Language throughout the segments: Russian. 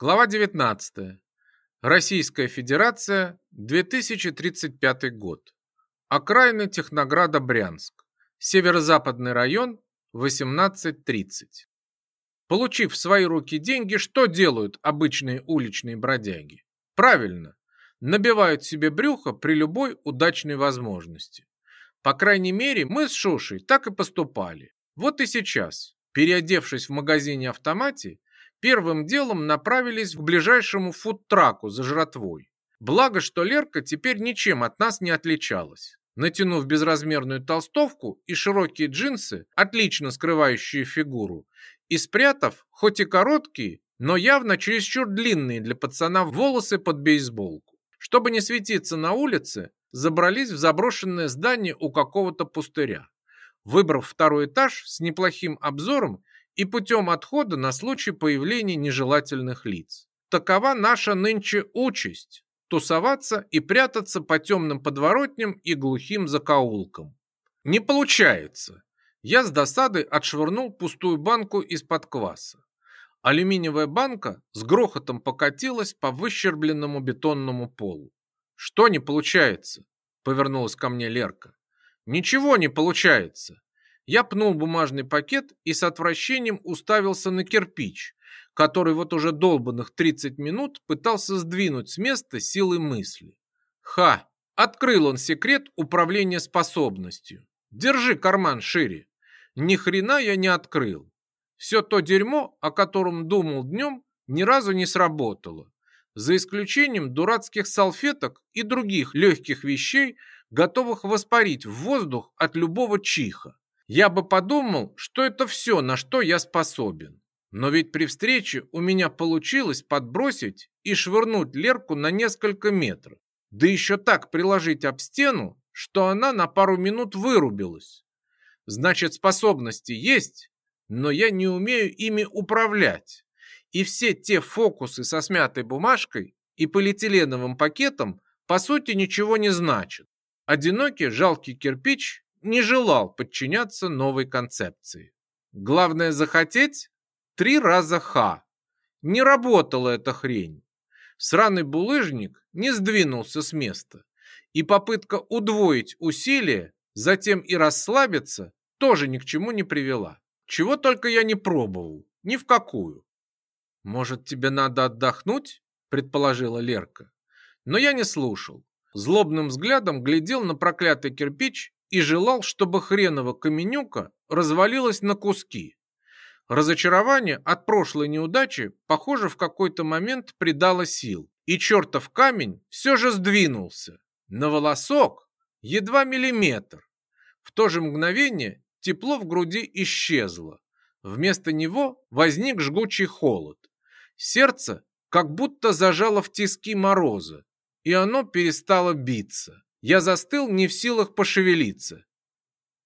Глава 19. Российская Федерация, 2035 год. Окраины Технограда Брянск. Северо-западный район, 18.30. Получив в свои руки деньги, что делают обычные уличные бродяги? Правильно, набивают себе брюхо при любой удачной возможности. По крайней мере, мы с Шушей так и поступали. Вот и сейчас, переодевшись в магазине-автомате, Первым делом направились к ближайшему фудтраку за жратвой. Благо, что Лерка теперь ничем от нас не отличалась. Натянув безразмерную толстовку и широкие джинсы, отлично скрывающие фигуру, и спрятав, хоть и короткие, но явно чересчур длинные для пацана волосы под бейсболку. Чтобы не светиться на улице, забрались в заброшенное здание у какого-то пустыря. Выбрав второй этаж с неплохим обзором, и путем отхода на случай появления нежелательных лиц. Такова наша нынче участь – тусоваться и прятаться по темным подворотням и глухим закоулкам. Не получается. Я с досады отшвырнул пустую банку из-под кваса. Алюминиевая банка с грохотом покатилась по выщербленному бетонному полу. «Что не получается?» – повернулась ко мне Лерка. «Ничего не получается. Я пнул бумажный пакет и с отвращением уставился на кирпич, который вот уже долбанных 30 минут пытался сдвинуть с места силы мысли. Ха! Открыл он секрет управления способностью. Держи карман шире. Ни хрена я не открыл. Все то дерьмо, о котором думал днем, ни разу не сработало. За исключением дурацких салфеток и других легких вещей, готовых воспарить в воздух от любого чиха я бы подумал, что это все, на что я способен. Но ведь при встрече у меня получилось подбросить и швырнуть Лерку на несколько метров. Да еще так приложить об стену, что она на пару минут вырубилась. Значит, способности есть, но я не умею ими управлять. И все те фокусы со смятой бумажкой и полиэтиленовым пакетом по сути ничего не значат. Одинокий жалкий кирпич не желал подчиняться новой концепции. Главное захотеть три раза ха. Не работала эта хрень. Сраный булыжник не сдвинулся с места. И попытка удвоить усилия, затем и расслабиться, тоже ни к чему не привела. Чего только я не пробовал, ни в какую. «Может, тебе надо отдохнуть?» – предположила Лерка. Но я не слушал. Злобным взглядом глядел на проклятый кирпич и желал, чтобы хренова каменюка развалилась на куски. Разочарование от прошлой неудачи, похоже, в какой-то момент придало сил, и чертов камень все же сдвинулся. На волосок едва миллиметр. В то же мгновение тепло в груди исчезло. Вместо него возник жгучий холод. Сердце как будто зажало в тиски мороза, и оно перестало биться. Я застыл, не в силах пошевелиться.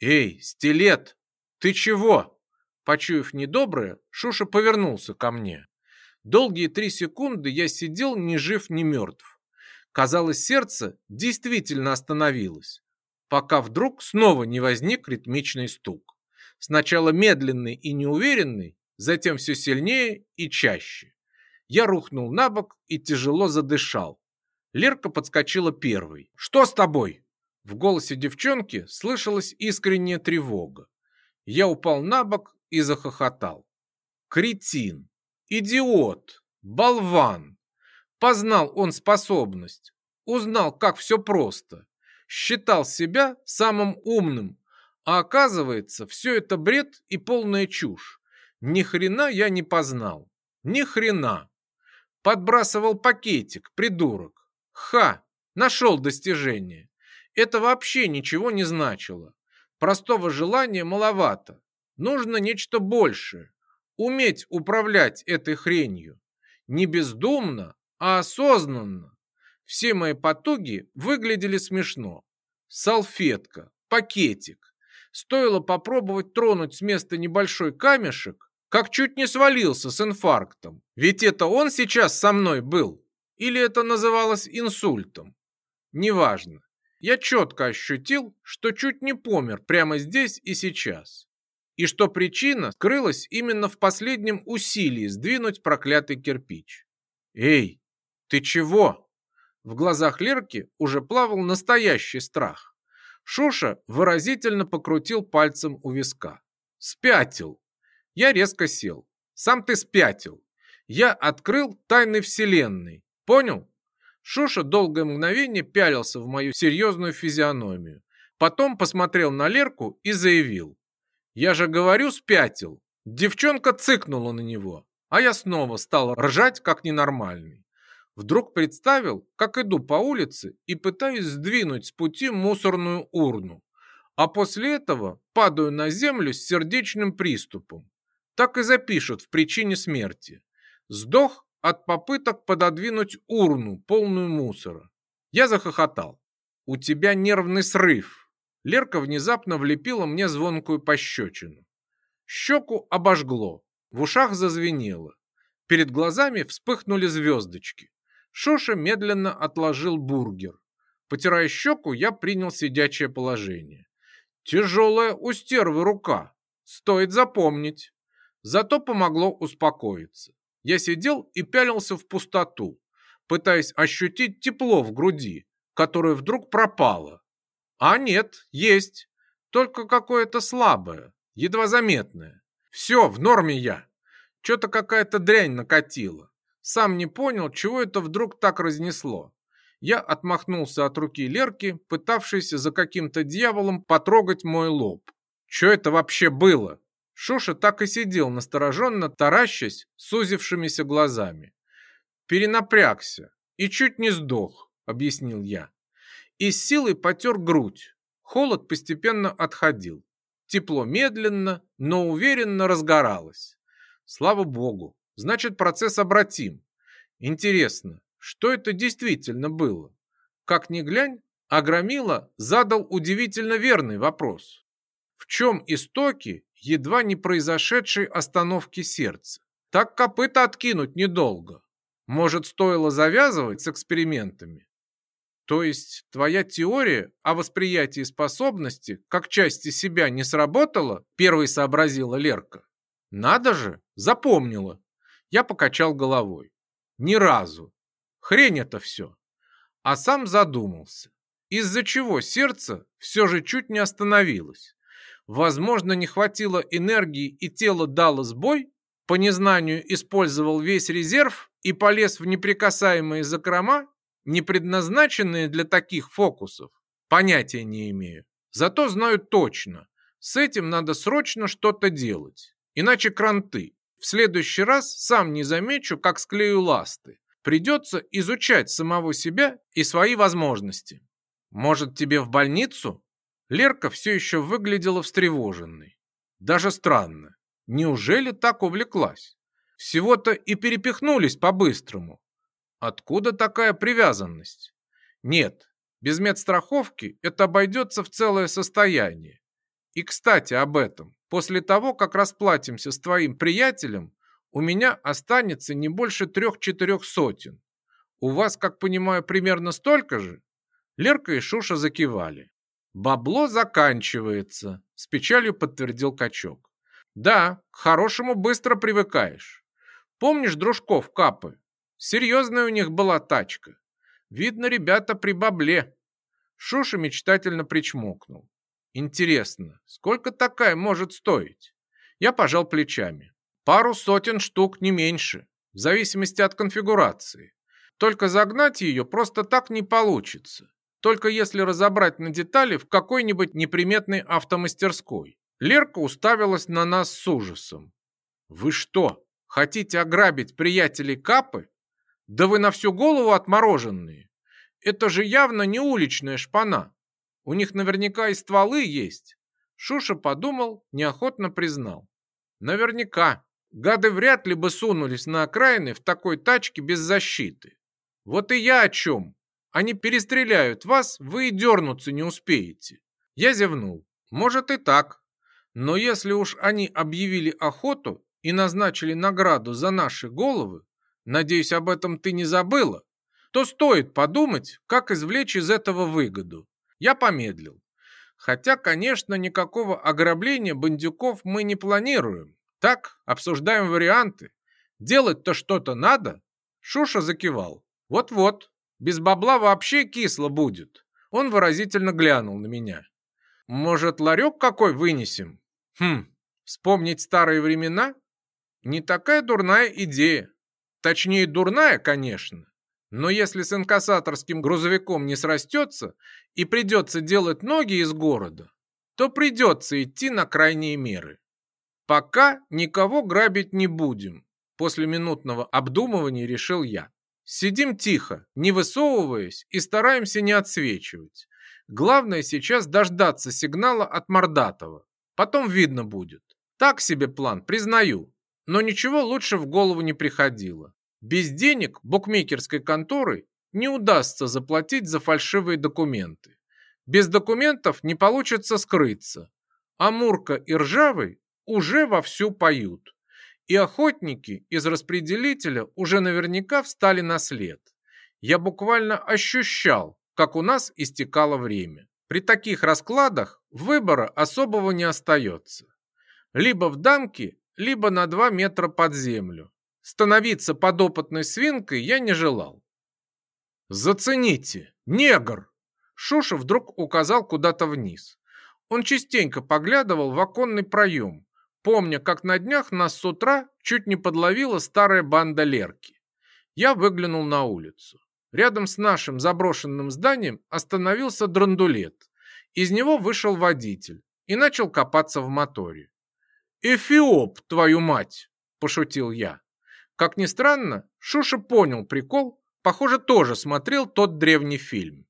«Эй, стилет! Ты чего?» Почуяв недоброе, Шуша повернулся ко мне. Долгие три секунды я сидел ни жив, ни мертв. Казалось, сердце действительно остановилось, пока вдруг снова не возник ритмичный стук. Сначала медленный и неуверенный, затем все сильнее и чаще. Я рухнул на бок и тяжело задышал. Лерка подскочила первой. «Что с тобой?» В голосе девчонки слышалась искренняя тревога. Я упал на бок и захохотал. «Кретин! Идиот! Болван!» Познал он способность, узнал, как все просто. Считал себя самым умным, а оказывается, все это бред и полная чушь. Ни хрена я не познал. Ни хрена. Подбрасывал пакетик, придурок Ха! Нашел достижение! Это вообще ничего не значило. Простого желания маловато. Нужно нечто большее. Уметь управлять этой хренью. Не бездумно, а осознанно. Все мои потуги выглядели смешно. Салфетка, пакетик. Стоило попробовать тронуть с места небольшой камешек, как чуть не свалился с инфарктом. Ведь это он сейчас со мной был. Или это называлось инсультом. Неважно. Я четко ощутил, что чуть не помер прямо здесь и сейчас. И что причина скрылась именно в последнем усилии сдвинуть проклятый кирпич. «Эй, ты чего?» В глазах Лерки уже плавал настоящий страх. Шуша выразительно покрутил пальцем у виска. «Спятил!» Я резко сел. «Сам ты спятил!» Я открыл тайны Вселенной Понял? Шуша долгое мгновение пялился в мою серьезную физиономию. Потом посмотрел на Лерку и заявил. Я же говорю, спятил. Девчонка цыкнула на него, а я снова стал ржать, как ненормальный. Вдруг представил, как иду по улице и пытаюсь сдвинуть с пути мусорную урну, а после этого падаю на землю с сердечным приступом. Так и запишут в причине смерти. Сдох от попыток пододвинуть урну, полную мусора. Я захохотал. «У тебя нервный срыв!» Лерка внезапно влепила мне звонкую пощечину. Щеку обожгло, в ушах зазвенело. Перед глазами вспыхнули звездочки. Шоша медленно отложил бургер. Потирая щеку, я принял сидячее положение. Тяжелая у стервы рука. Стоит запомнить. Зато помогло успокоиться. Я сидел и пялился в пустоту, пытаясь ощутить тепло в груди, которое вдруг пропало. А нет, есть, только какое-то слабое, едва заметное. Все, в норме я. Что-то какая-то дрянь накатила. Сам не понял, чего это вдруг так разнесло. Я отмахнулся от руки Лерки, пытавшейся за каким-то дьяволом потрогать мой лоб. Что это вообще было? Шуша так и сидел, настороженно таращась, сузившимися глазами. «Перенапрягся и чуть не сдох», — объяснил я. И с силой потер грудь. Холод постепенно отходил. Тепло медленно, но уверенно разгоралось. Слава богу, значит процесс обратим. Интересно, что это действительно было? Как ни глянь, Аграмила задал удивительно верный вопрос. В чем истоки едва не произошедшей остановки сердца. Так копыта откинуть недолго. Может, стоило завязывать с экспериментами? То есть твоя теория о восприятии способности как части себя не сработала, первой сообразила Лерка. Надо же, запомнила. Я покачал головой. Ни разу. Хрень это все. А сам задумался. Из-за чего сердце все же чуть не остановилось. Возможно, не хватило энергии и тело дало сбой, по незнанию использовал весь резерв и полез в неприкасаемые закрома, не предназначенные для таких фокусов. Понятия не имею. Зато знаю точно. С этим надо срочно что-то делать. Иначе кранты. В следующий раз сам не замечу, как склею ласты. Придется изучать самого себя и свои возможности. Может, тебе в больницу? Лерка все еще выглядела встревоженной. Даже странно. Неужели так увлеклась? Всего-то и перепихнулись по-быстрому. Откуда такая привязанность? Нет, без медстраховки это обойдется в целое состояние. И, кстати, об этом. После того, как расплатимся с твоим приятелем, у меня останется не больше трех-четырех сотен. У вас, как понимаю, примерно столько же?» Лерка и Шуша закивали. «Бабло заканчивается», — с печалью подтвердил качок. «Да, к хорошему быстро привыкаешь. Помнишь дружков Капы? Серьезная у них была тачка. Видно, ребята при бабле». Шуша мечтательно причмокнул. «Интересно, сколько такая может стоить?» Я пожал плечами. «Пару сотен штук, не меньше, в зависимости от конфигурации. Только загнать ее просто так не получится. Только если разобрать на детали в какой-нибудь неприметной автомастерской. Лерка уставилась на нас с ужасом. «Вы что, хотите ограбить приятелей Капы? Да вы на всю голову отмороженные! Это же явно не уличная шпана. У них наверняка и стволы есть». Шуша подумал, неохотно признал. «Наверняка. Гады вряд ли бы сунулись на окраины в такой тачке без защиты. Вот и я о чем. Они перестреляют вас, вы и дернуться не успеете. Я зевнул. Может и так. Но если уж они объявили охоту и назначили награду за наши головы, надеюсь, об этом ты не забыла, то стоит подумать, как извлечь из этого выгоду. Я помедлил. Хотя, конечно, никакого ограбления бандюков мы не планируем. Так, обсуждаем варианты. Делать-то что-то надо. Шуша закивал. Вот-вот. Без бабла вообще кисло будет. Он выразительно глянул на меня. Может, ларек какой вынесем? Хм, вспомнить старые времена? Не такая дурная идея. Точнее, дурная, конечно. Но если с инкассаторским грузовиком не срастется и придется делать ноги из города, то придется идти на крайние меры. Пока никого грабить не будем, после минутного обдумывания решил я. Сидим тихо, не высовываясь и стараемся не отсвечивать. Главное сейчас дождаться сигнала от Мордатова. Потом видно будет. Так себе план, признаю. Но ничего лучше в голову не приходило. Без денег букмекерской конторы не удастся заплатить за фальшивые документы. Без документов не получится скрыться. А Мурка и Ржавый уже вовсю поют и охотники из распределителя уже наверняка встали на след. Я буквально ощущал, как у нас истекало время. При таких раскладах выбора особого не остается. Либо в дамке, либо на 2 метра под землю. Становиться подопытной свинкой я не желал. «Зацените! Негр!» Шуша вдруг указал куда-то вниз. Он частенько поглядывал в оконный проем, Помню, как на днях нас с утра чуть не подловила старая банда Лерки. Я выглянул на улицу. Рядом с нашим заброшенным зданием остановился драндулет. Из него вышел водитель и начал копаться в моторе. «Эфиоп, твою мать!» – пошутил я. Как ни странно, Шуша понял прикол, похоже, тоже смотрел тот древний фильм.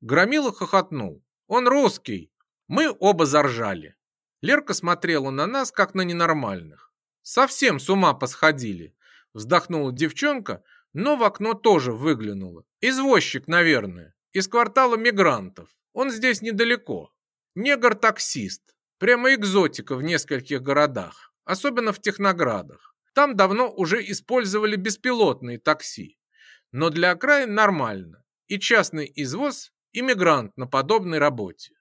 Громила хохотнул. «Он русский!» Мы оба заржали. Лерка смотрела на нас, как на ненормальных. «Совсем с ума посходили!» Вздохнула девчонка, но в окно тоже выглянула. «Извозчик, наверное, из квартала мигрантов. Он здесь недалеко. Негр-таксист. Прямо экзотика в нескольких городах, особенно в техноградах. Там давно уже использовали беспилотные такси. Но для окраин нормально. И частный извоз, и мигрант на подобной работе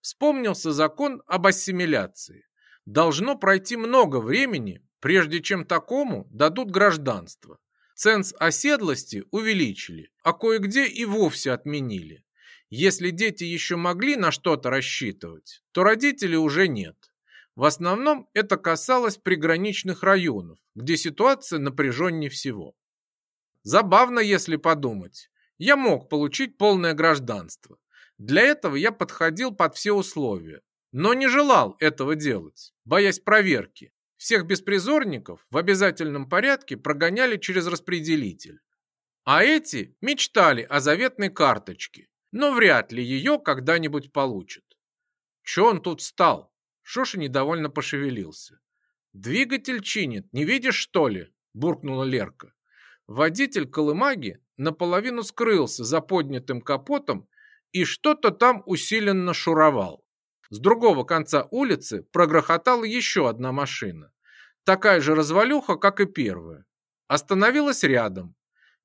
вспомнился закон об ассимиляции. Должно пройти много времени, прежде чем такому дадут гражданство. Ценз оседлости увеличили, а кое-где и вовсе отменили. Если дети еще могли на что-то рассчитывать, то родителей уже нет. В основном это касалось приграничных районов, где ситуация напряженнее всего. Забавно, если подумать. Я мог получить полное гражданство, для этого я подходил под все условия, но не желал этого делать, боясь проверки. Всех беспризорников в обязательном порядке прогоняли через распределитель. А эти мечтали о заветной карточке, но вряд ли ее когда-нибудь получат. Че он тут стал? Шоша недовольно пошевелился. «Двигатель чинит, не видишь, что ли?» – буркнула Лерка. Водитель колымаги наполовину скрылся за поднятым капотом и что-то там усиленно шуровал. С другого конца улицы прогрохотала еще одна машина. Такая же развалюха, как и первая. Остановилась рядом.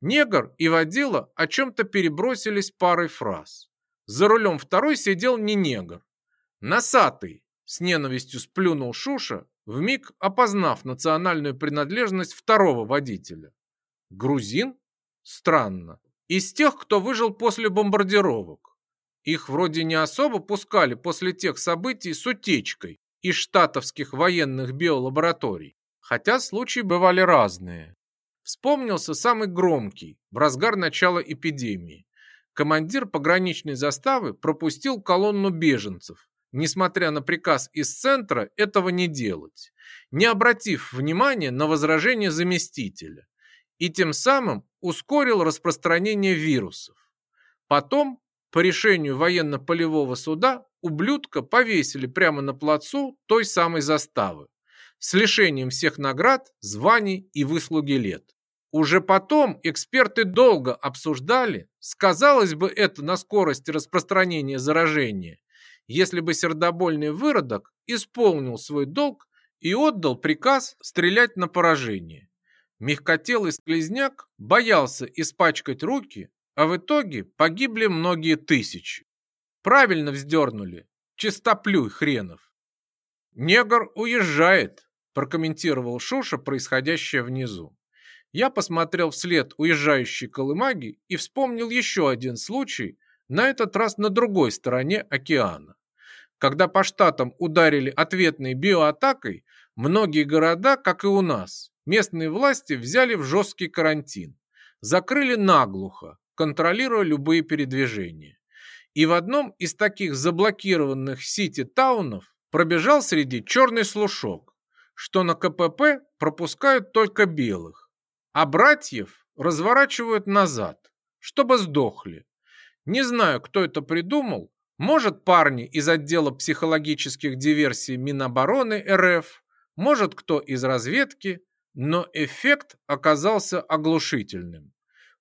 Негр и водила о чем-то перебросились парой фраз. За рулем второй сидел не негр. Носатый, с ненавистью сплюнул Шуша, вмиг опознав национальную принадлежность второго водителя. Грузин? Странно. Из тех, кто выжил после бомбардировок. Их вроде не особо пускали после тех событий с утечкой из штатовских военных биолабораторий, хотя случаи бывали разные. Вспомнился самый громкий, в разгар начала эпидемии. Командир пограничной заставы пропустил колонну беженцев, несмотря на приказ из центра этого не делать, не обратив внимания на возражение заместителя, и тем самым ускорил распространение вирусов. Потом по решению военно-полевого суда ублюдка повесили прямо на плацу той самой заставы с лишением всех наград, званий и выслуги лет. Уже потом эксперты долго обсуждали, сказалось бы это на скорости распространения заражения, если бы сердобольный выродок исполнил свой долг и отдал приказ стрелять на поражение. Мягкотелый склизняк боялся испачкать руки, а в итоге погибли многие тысячи. Правильно вздернули. Чистоплюй хренов. Негр уезжает, прокомментировал Шуша происходящее внизу. Я посмотрел вслед уезжающей колымаги и вспомнил еще один случай, на этот раз на другой стороне океана. Когда по штатам ударили ответной биоатакой, многие города, как и у нас, местные власти взяли в жесткий карантин. Закрыли наглухо, контролируя любые передвижения. И в одном из таких заблокированных сити-таунов пробежал среди черный слушок, что на КПП пропускают только белых, а братьев разворачивают назад, чтобы сдохли. Не знаю, кто это придумал, может, парни из отдела психологических диверсий Минобороны РФ, может, кто из разведки, но эффект оказался оглушительным.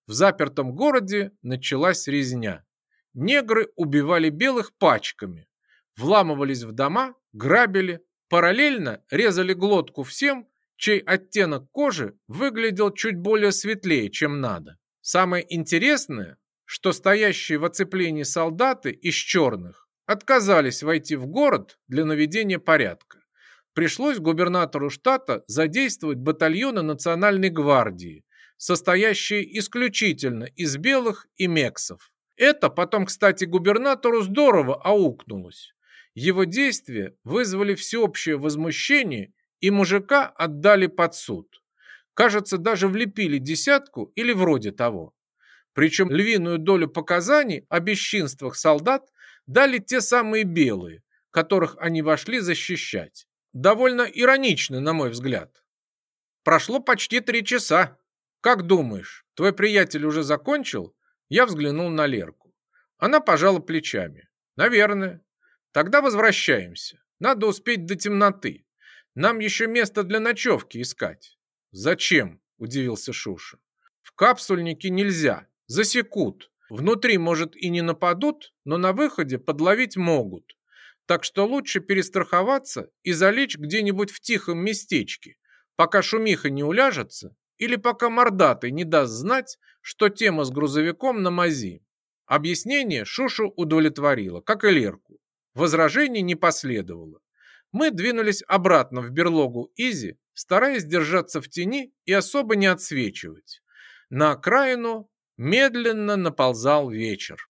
В запертом городе началась резня. Негры убивали белых пачками, вламывались в дома, грабили, параллельно резали глотку всем, чей оттенок кожи выглядел чуть более светлее, чем надо. Самое интересное, что стоящие в оцеплении солдаты из черных отказались войти в город для наведения порядка. Пришлось губернатору штата задействовать батальоны Национальной гвардии, состоящие исключительно из белых и мексов. Это потом, кстати, губернатору здорово аукнулось. Его действия вызвали всеобщее возмущение, и мужика отдали под суд. Кажется, даже влепили десятку или вроде того. Причем львиную долю показаний о бесчинствах солдат дали те самые белые, которых они вошли защищать. Довольно иронично, на мой взгляд. Прошло почти три часа, «Как думаешь, твой приятель уже закончил?» Я взглянул на Лерку. Она пожала плечами. «Наверное. Тогда возвращаемся. Надо успеть до темноты. Нам еще место для ночевки искать». «Зачем?» – удивился Шуша. «В капсульнике нельзя. Засекут. Внутри, может, и не нападут, но на выходе подловить могут. Так что лучше перестраховаться и залечь где-нибудь в тихом местечке, пока шумиха не уляжется или пока мордатый не даст знать, что тема с грузовиком на мази. Объяснение Шушу удовлетворило, как и Лерку. Возражений не последовало. Мы двинулись обратно в берлогу Изи, стараясь держаться в тени и особо не отсвечивать. На окраину медленно наползал вечер.